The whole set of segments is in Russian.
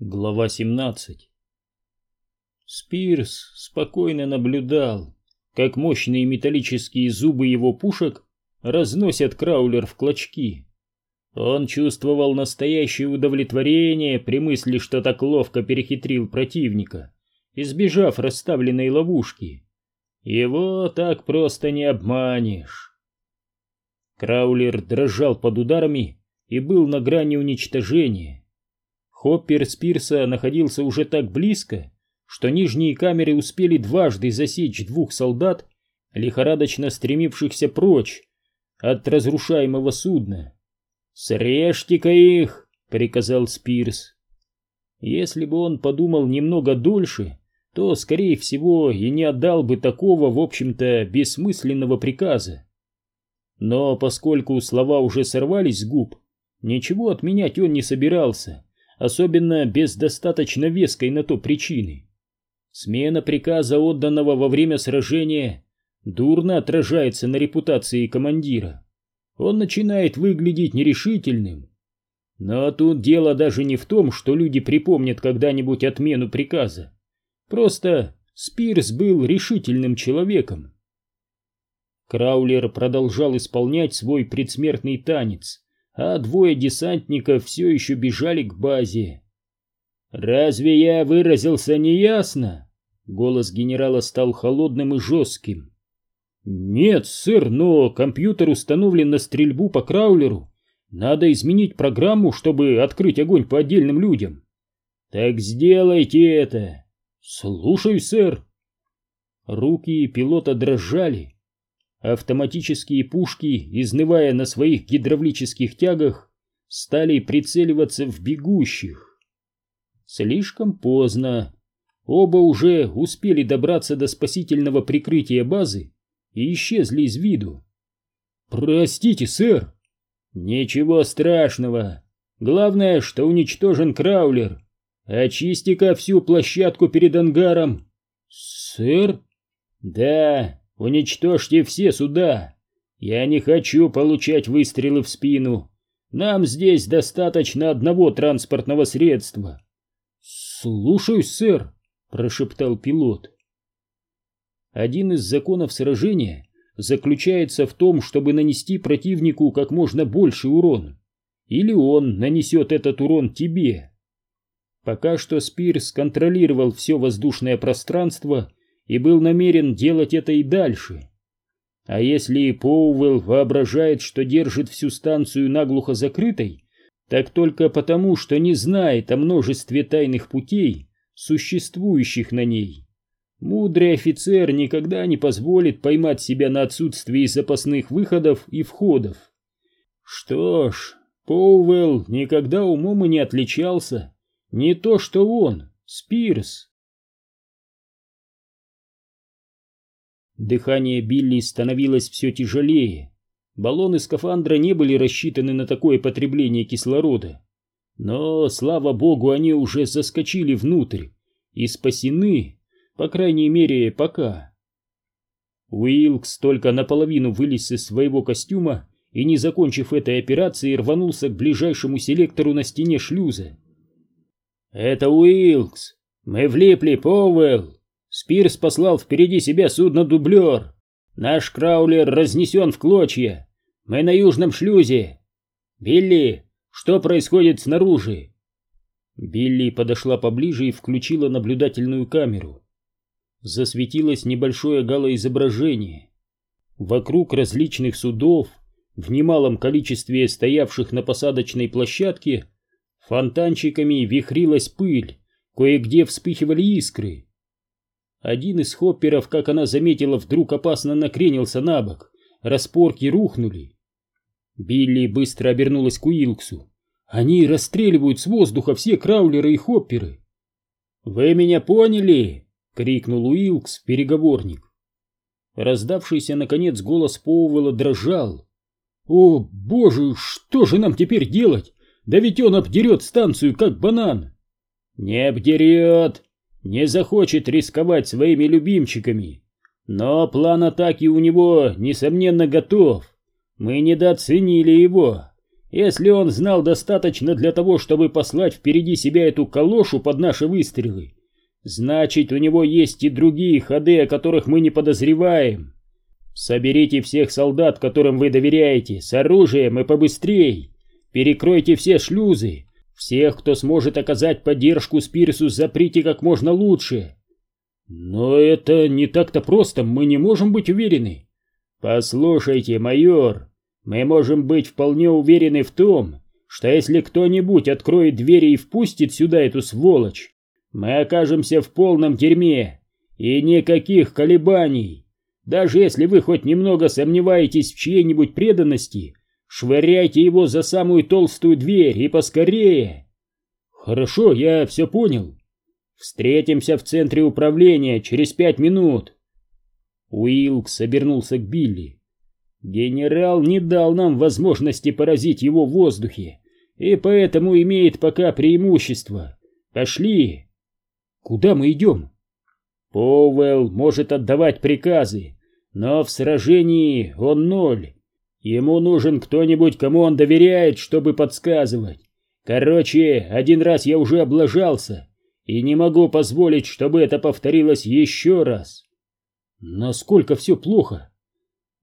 Глава 17 Спирс спокойно наблюдал, как мощные металлические зубы его пушек разносят краулер в клочки. Он чувствовал настоящее удовлетворение при мысли, что так ловко перехитрил противника, избежав расставленной ловушки. Его так просто не обманешь. Краулер дрожал под ударами и был на грани уничтожения. Хоппер Спирса находился уже так близко, что нижние камеры успели дважды засечь двух солдат, лихорадочно стремившихся прочь от разрушаемого судна. «Срежьте-ка их!» — приказал Спирс. Если бы он подумал немного дольше, то, скорее всего, и не отдал бы такого, в общем-то, бессмысленного приказа. Но поскольку слова уже сорвались с губ, ничего отменять он не собирался особенно без достаточно веской на то причины. Смена приказа, отданного во время сражения, дурно отражается на репутации командира. Он начинает выглядеть нерешительным. Но тут дело даже не в том, что люди припомнят когда-нибудь отмену приказа. Просто Спирс был решительным человеком. Краулер продолжал исполнять свой предсмертный танец, а двое десантников все еще бежали к базе. «Разве я выразился неясно?» Голос генерала стал холодным и жестким. «Нет, сэр, но компьютер установлен на стрельбу по краулеру. Надо изменить программу, чтобы открыть огонь по отдельным людям». «Так сделайте это!» «Слушай, сэр!» Руки пилота дрожали, Автоматические пушки, изнывая на своих гидравлических тягах, стали прицеливаться в бегущих. Слишком поздно. Оба уже успели добраться до спасительного прикрытия базы и исчезли из виду. «Простите, сэр!» «Ничего страшного. Главное, что уничтожен краулер. Очисти-ка всю площадку перед ангаром». «Сэр?» «Да, Уничтожьте все суда. Я не хочу получать выстрелы в спину. Нам здесь достаточно одного транспортного средства. Слушаюсь, сэр, прошептал пилот. Один из законов сражения заключается в том, чтобы нанести противнику как можно больше урон. Или он нанесет этот урон тебе. Пока что Спирс контролировал все воздушное пространство и был намерен делать это и дальше. А если Поуэлл воображает, что держит всю станцию наглухо закрытой, так только потому, что не знает о множестве тайных путей, существующих на ней. Мудрый офицер никогда не позволит поймать себя на отсутствии запасных выходов и входов. Что ж, Поуэлл никогда умом и не отличался. Не то что он, Спирс. Дыхание Билли становилось все тяжелее. Баллоны скафандра не были рассчитаны на такое потребление кислорода. Но, слава богу, они уже заскочили внутрь и спасены, по крайней мере, пока. Уилкс только наполовину вылез из своего костюма и, не закончив этой операции, рванулся к ближайшему селектору на стене шлюза. «Это Уилкс! Мы влипли, Поуэлл!» Спирс послал впереди себя судно-дублер. Наш краулер разнесен в клочья. Мы на южном шлюзе. Билли, что происходит снаружи? Билли подошла поближе и включила наблюдательную камеру. Засветилось небольшое галоизображение. Вокруг различных судов, в немалом количестве стоявших на посадочной площадке, фонтанчиками вихрилась пыль, кое-где вспыхивали искры. Один из хопперов, как она заметила, вдруг опасно накренился на бок. Распорки рухнули. Билли быстро обернулась к Уилксу. Они расстреливают с воздуха все краулеры и хопперы. «Вы меня поняли?» — крикнул Уилкс, переговорник. Раздавшийся, наконец, голос Поуэлла дрожал. «О, боже, что же нам теперь делать? Да ведь он обдерет станцию, как банан!» «Не обдерет!» Не захочет рисковать своими любимчиками. Но план атаки у него, несомненно, готов. Мы недооценили его. Если он знал достаточно для того, чтобы послать впереди себя эту калошу под наши выстрелы, значит, у него есть и другие ходы, о которых мы не подозреваем. Соберите всех солдат, которым вы доверяете, с оружием и побыстрей. Перекройте все шлюзы. Всех, кто сможет оказать поддержку Спирсу, заприте как можно лучше. Но это не так-то просто, мы не можем быть уверены. Послушайте, майор, мы можем быть вполне уверены в том, что если кто-нибудь откроет двери и впустит сюда эту сволочь, мы окажемся в полном дерьме, и никаких колебаний. Даже если вы хоть немного сомневаетесь в чьей-нибудь преданности, швыряйте его за самую толстую дверь и поскорее. Хорошо, я все понял. Встретимся в центре управления через пять минут. Уилкс обернулся к Билли. Генерал не дал нам возможности поразить его в воздухе, и поэтому имеет пока преимущество. Пошли. Куда мы идем? Поуэлл может отдавать приказы, но в сражении он ноль. Ему нужен кто-нибудь, кому он доверяет, чтобы подсказывать. Короче, один раз я уже облажался, и не могу позволить, чтобы это повторилось еще раз. Насколько все плохо?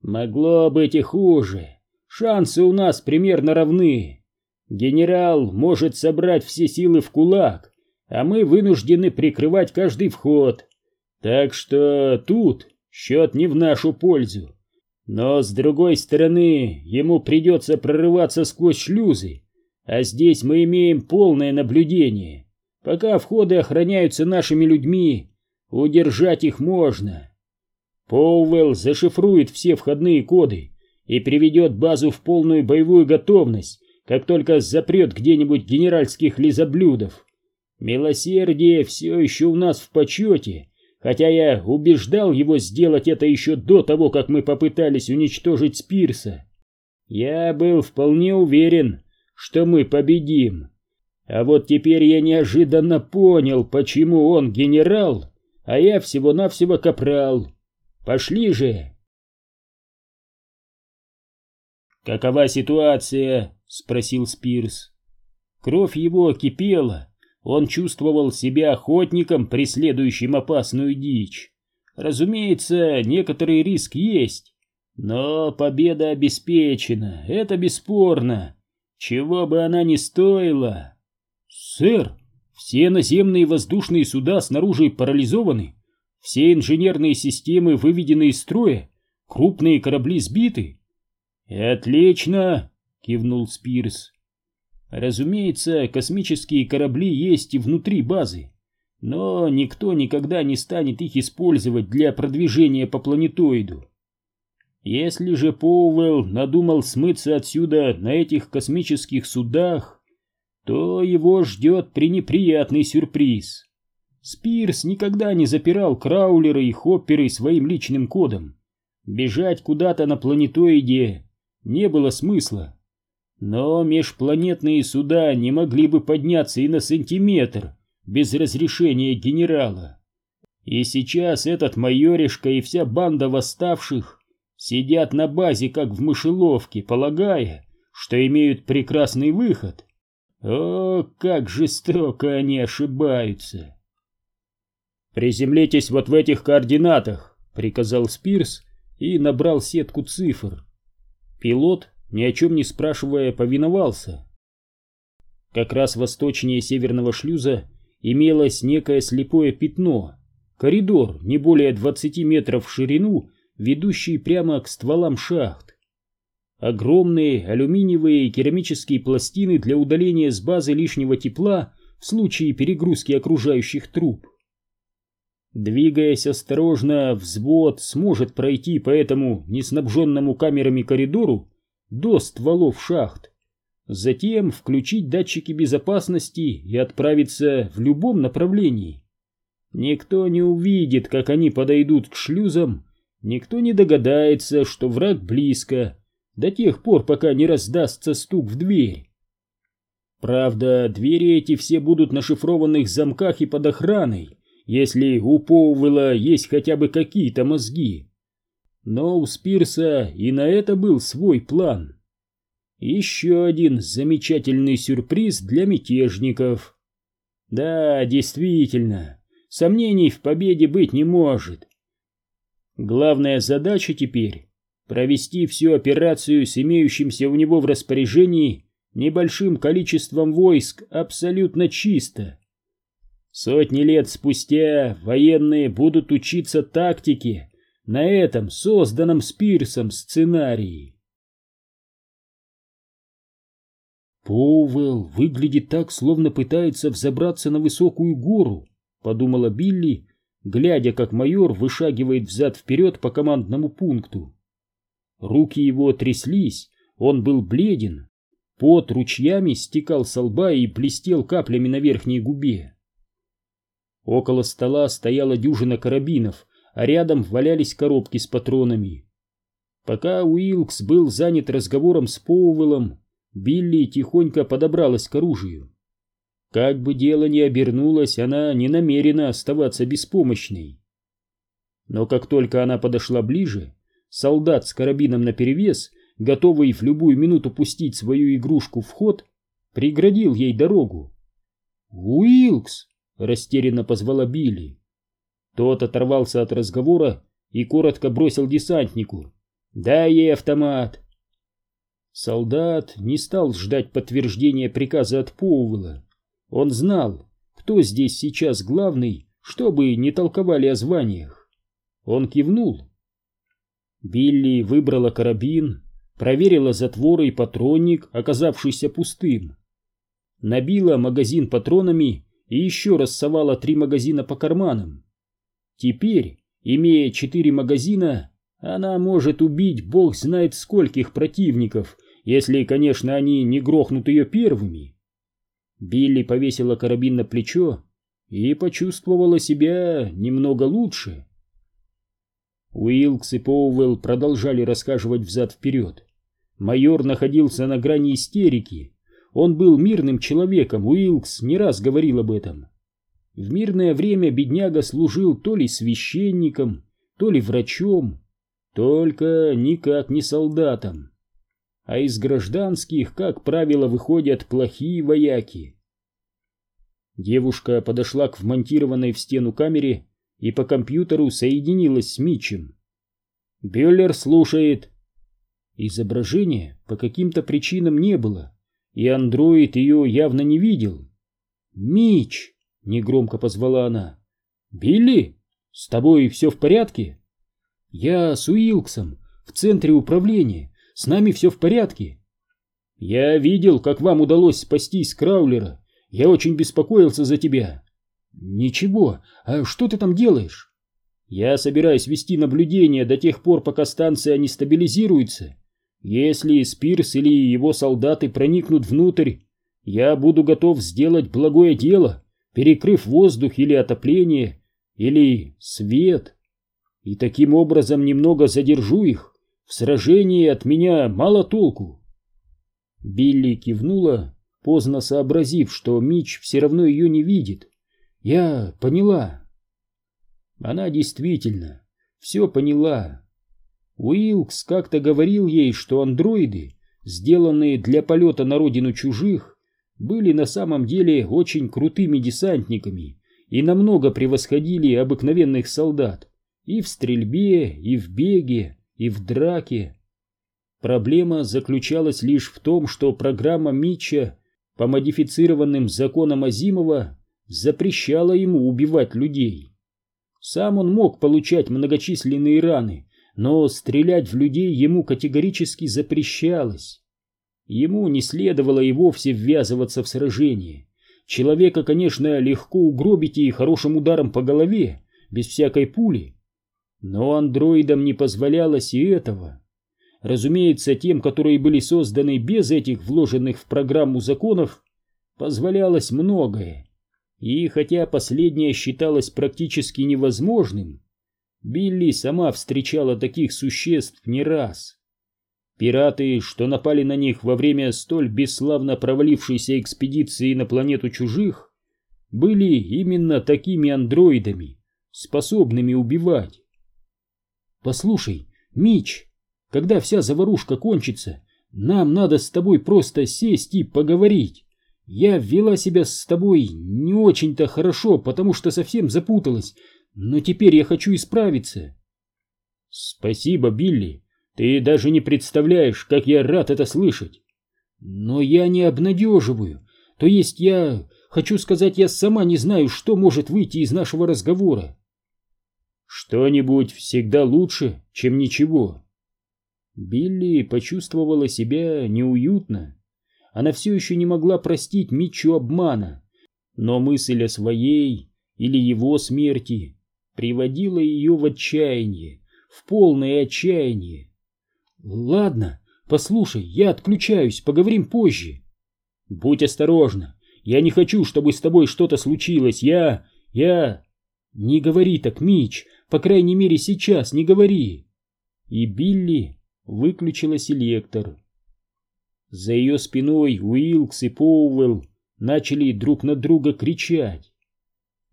Могло быть и хуже. Шансы у нас примерно равны. Генерал может собрать все силы в кулак, а мы вынуждены прикрывать каждый вход. Так что тут счет не в нашу пользу. Но с другой стороны, ему придется прорываться сквозь шлюзы, а здесь мы имеем полное наблюдение. Пока входы охраняются нашими людьми, удержать их можно. Поуэлл зашифрует все входные коды и приведет базу в полную боевую готовность, как только запрет где-нибудь генеральских лизоблюдов. Милосердие все еще у нас в почете, хотя я убеждал его сделать это еще до того, как мы попытались уничтожить Спирса. Я был вполне уверен, что мы победим. А вот теперь я неожиданно понял, почему он генерал, а я всего-навсего капрал. Пошли же!» «Какова ситуация?» — спросил Спирс. Кровь его кипела, он чувствовал себя охотником, преследующим опасную дичь. Разумеется, некоторый риск есть, но победа обеспечена, это бесспорно, чего бы она ни стоила. «Сэр, все наземные воздушные суда снаружи парализованы», все инженерные системы выведены из строя, крупные корабли сбиты. Отлично, кивнул Спирс. Разумеется, космические корабли есть и внутри базы, но никто никогда не станет их использовать для продвижения по планетоиду. Если же Поуэлл надумал смыться отсюда на этих космических судах, то его ждет пренеприятный сюрприз. Спирс никогда не запирал краулеры и хопперы своим личным кодом. Бежать куда-то на планетоиде не было смысла. Но межпланетные суда не могли бы подняться и на сантиметр без разрешения генерала. И сейчас этот майоришка и вся банда восставших сидят на базе, как в мышеловке, полагая, что имеют прекрасный выход. О, как жестоко они ошибаются! «Приземлитесь вот в этих координатах», — приказал Спирс и набрал сетку цифр. Пилот, ни о чем не спрашивая, повиновался. Как раз восточнее северного шлюза имелось некое слепое пятно, коридор не более 20 метров в ширину, ведущий прямо к стволам шахт. Огромные алюминиевые и керамические пластины для удаления с базы лишнего тепла в случае перегрузки окружающих труб. Двигаясь осторожно, взвод сможет пройти по этому неснабженному камерами коридору до стволов шахт. Затем включить датчики безопасности и отправиться в любом направлении. Никто не увидит, как они подойдут к шлюзам, никто не догадается, что враг близко, до тех пор, пока не раздастся стук в дверь. Правда, двери эти все будут на шифрованных замках и под охраной, если у Поуэлла есть хотя бы какие-то мозги. Но у Спирса и на это был свой план. Еще один замечательный сюрприз для мятежников. Да, действительно, сомнений в победе быть не может. Главная задача теперь — провести всю операцию с имеющимся у него в распоряжении небольшим количеством войск абсолютно чисто. Сотни лет спустя военные будут учиться тактике на этом созданном Спирсом сценарии. Поуэлл выглядит так, словно пытается взобраться на высокую гору, подумала Билли, глядя, как майор вышагивает взад-вперед по командному пункту. Руки его тряслись, он был бледен, пот ручьями стекал со лба и блестел каплями на верхней губе. Около стола стояла дюжина карабинов, а рядом валялись коробки с патронами. Пока Уилкс был занят разговором с Поуэллом, Билли тихонько подобралась к оружию. Как бы дело ни обернулось, она не намерена оставаться беспомощной. Но как только она подошла ближе, солдат с карабином наперевес, готовый в любую минуту пустить свою игрушку в ход, преградил ей дорогу. «Уилкс!» — растерянно позвала Билли. Тот оторвался от разговора и коротко бросил десантнику. «Дай ей автомат!» Солдат не стал ждать подтверждения приказа от Поуэлла. Он знал, кто здесь сейчас главный, чтобы не толковали о званиях. Он кивнул. Билли выбрала карабин, проверила затворы и патронник, оказавшийся пустым. Набила магазин патронами и еще раз совала три магазина по карманам. Теперь, имея четыре магазина, она может убить бог знает скольких противников, если, конечно, они не грохнут ее первыми. Билли повесила карабин на плечо и почувствовала себя немного лучше. Уилкс и Поуэлл продолжали рассказывать взад-вперед. Майор находился на грани истерики. Он был мирным человеком, Уилкс не раз говорил об этом. В мирное время бедняга служил то ли священником, то ли врачом, только никак не солдатом а из гражданских, как правило, выходят плохие вояки. Девушка подошла к вмонтированной в стену камере и по компьютеру соединилась с Митчем. Бюллер слушает. Изображения по каким-то причинам не было, и андроид ее явно не видел. «Мич!» — негромко позвала она. «Билли, с тобой все в порядке?» «Я с Уилксом, в центре управления. С нами все в порядке. Я видел, как вам удалось спастись Краулера. Я очень беспокоился за тебя. Ничего, а что ты там делаешь? Я собираюсь вести наблюдение до тех пор, пока станция не стабилизируется. Если Спирс или его солдаты проникнут внутрь, я буду готов сделать благое дело, перекрыв воздух или отопление, или свет, и таким образом немного задержу их. В сражении от меня мало толку. Билли кивнула, поздно сообразив, что Мич все равно ее не видит. Я поняла. Она действительно все поняла. Уилкс как-то говорил ей, что андроиды, сделанные для полета на родину чужих, были на самом деле очень крутыми десантниками и намного превосходили обыкновенных солдат и в стрельбе, и в беге, и в драке. Проблема заключалась лишь в том, что программа Митча по модифицированным законам Азимова запрещала ему убивать людей. Сам он мог получать многочисленные раны, но стрелять в людей ему категорически запрещалось. Ему не следовало и вовсе ввязываться в сражение. Человека, конечно, легко угробить и хорошим ударом по голове, без всякой пули, но андроидам не позволялось и этого. Разумеется, тем, которые были созданы без этих вложенных в программу законов, позволялось многое. И хотя последнее считалось практически невозможным, Билли сама встречала таких существ не раз. Пираты, что напали на них во время столь бесславно провалившейся экспедиции на планету чужих, были именно такими андроидами, способными убивать. Послушай, Мич, когда вся заварушка кончится, нам надо с тобой просто сесть и поговорить. Я вела себя с тобой не очень-то хорошо, потому что совсем запуталась, но теперь я хочу исправиться. Спасибо, Билли. Ты даже не представляешь, как я рад это слышать. Но я не обнадеживаю. То есть я... Хочу сказать, я сама не знаю, что может выйти из нашего разговора. Что-нибудь всегда лучше, чем ничего. Билли почувствовала себя неуютно. Она все еще не могла простить Митчу обмана, но мысль о своей или его смерти приводила ее в отчаяние, в полное отчаяние. «Ладно, послушай, я отключаюсь, поговорим позже». «Будь осторожна, я не хочу, чтобы с тобой что-то случилось, я... я...» «Не говори так, Мич, по крайней мере сейчас не говори». И Билли выключила селектор. За ее спиной Уилкс и Поуэлл начали друг на друга кричать.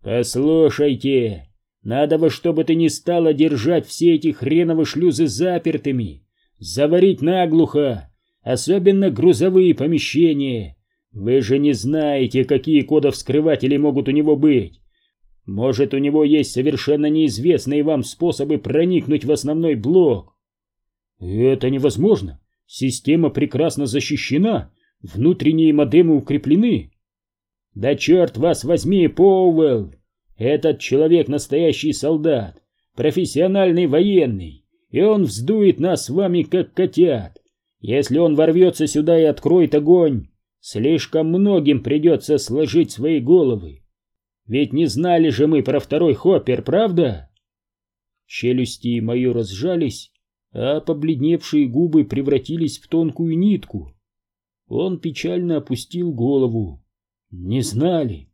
«Послушайте, надо во что бы то ни стало держать все эти хреновы шлюзы запертыми, заварить наглухо, особенно грузовые помещения. Вы же не знаете, какие кодовскрыватели могут у него быть. Может, у него есть совершенно неизвестные вам способы проникнуть в основной блок. Это невозможно. Система прекрасно защищена, внутренние модемы укреплены. Да черт вас возьми, Поуэлл! Этот человек настоящий солдат, профессиональный военный, и он вздует нас с вами как котят. Если он ворвется сюда и откроет огонь, слишком многим придется сложить свои головы. Ведь не знали же мы про второй хоппер, правда? Челюсти майора сжались, а побледневшие губы превратились в тонкую нитку. Он печально опустил голову. Не знали.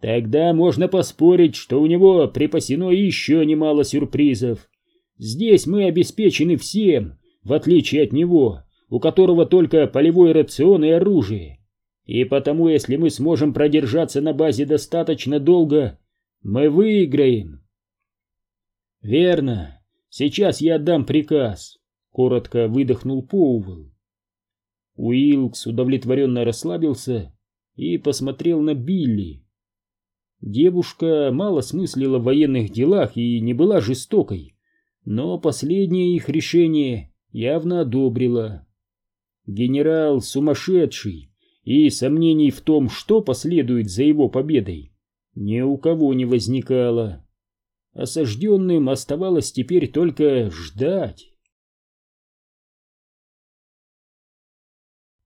Тогда можно поспорить, что у него припасено еще немало сюрпризов. Здесь мы обеспечены всем, в отличие от него, у которого только полевой рацион и оружие. И потому, если мы сможем продержаться на базе достаточно долго, мы выиграем. Верно. Сейчас я отдам приказ. Коротко выдохнул Поувел. Уилкс удовлетворенно расслабился и посмотрел на Билли. Девушка мало смыслила в военных делах и не была жестокой, но последнее их решение явно одобрила. Генерал сумасшедший, и сомнений в том, что последует за его победой, ни у кого не возникало. Осажденным оставалось теперь только ждать.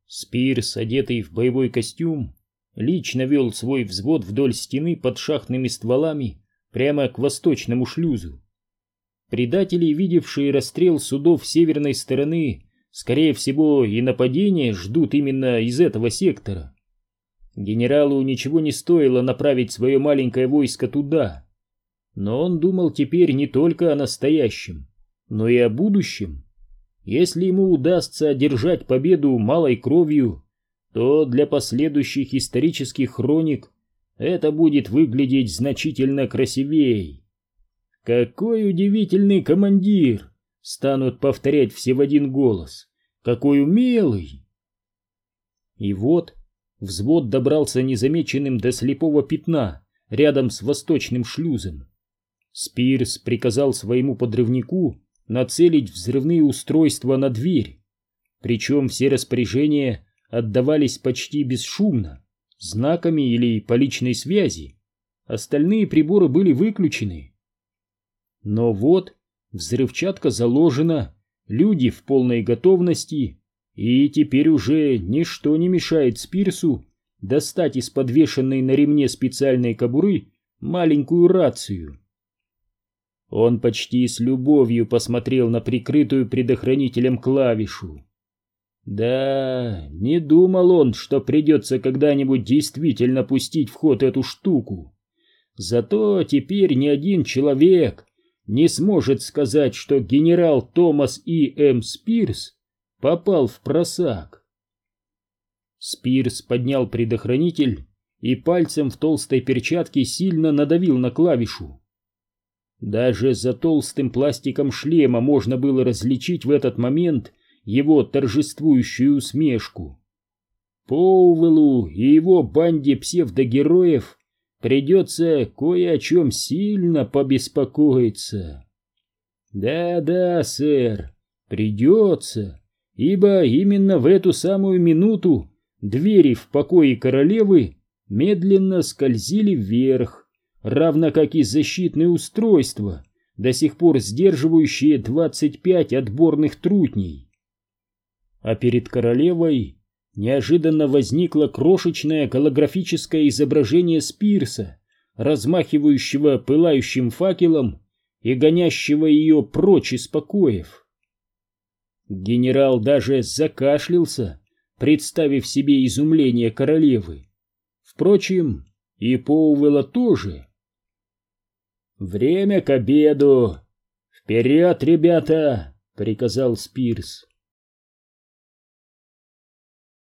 Спирс, одетый в боевой костюм, лично вел свой взвод вдоль стены под шахтными стволами прямо к восточному шлюзу. Предатели, видевшие расстрел судов северной стороны, скорее всего и нападение ждут именно из этого сектора. Генералу ничего не стоило направить свое маленькое войско туда, но он думал теперь не только о настоящем, но и о будущем. Если ему удастся одержать победу малой кровью, то для последующих исторических хроник это будет выглядеть значительно красивее. Какой удивительный командир! Станут повторять все в один голос. Какой умелый! И вот взвод добрался незамеченным до слепого пятна рядом с восточным шлюзом. Спирс приказал своему подрывнику нацелить взрывные устройства на дверь. Причем все распоряжения отдавались почти бесшумно, знаками или по личной связи. Остальные приборы были выключены. Но вот взрывчатка заложена, люди в полной готовности, и теперь уже ничто не мешает Спирсу достать из подвешенной на ремне специальной кобуры маленькую рацию. Он почти с любовью посмотрел на прикрытую предохранителем клавишу. Да, не думал он, что придется когда-нибудь действительно пустить в ход эту штуку. Зато теперь ни один человек не сможет сказать, что генерал Томас И. М. Спирс попал в просак. Спирс поднял предохранитель и пальцем в толстой перчатке сильно надавил на клавишу. Даже за толстым пластиком шлема можно было различить в этот момент его торжествующую усмешку. Поуэллу и его банде псевдогероев придется кое о чем сильно побеспокоиться. Да-да, сэр, придется, ибо именно в эту самую минуту двери в покое королевы медленно скользили вверх, равно как и защитные устройства, до сих пор сдерживающие 25 отборных трутней. А перед королевой неожиданно возникло крошечное голографическое изображение Спирса, размахивающего пылающим факелом и гонящего ее прочь из покоев. Генерал даже закашлялся, представив себе изумление королевы. Впрочем, и Поуэлла тоже. «Время к обеду! Вперед, ребята!» — приказал Спирс.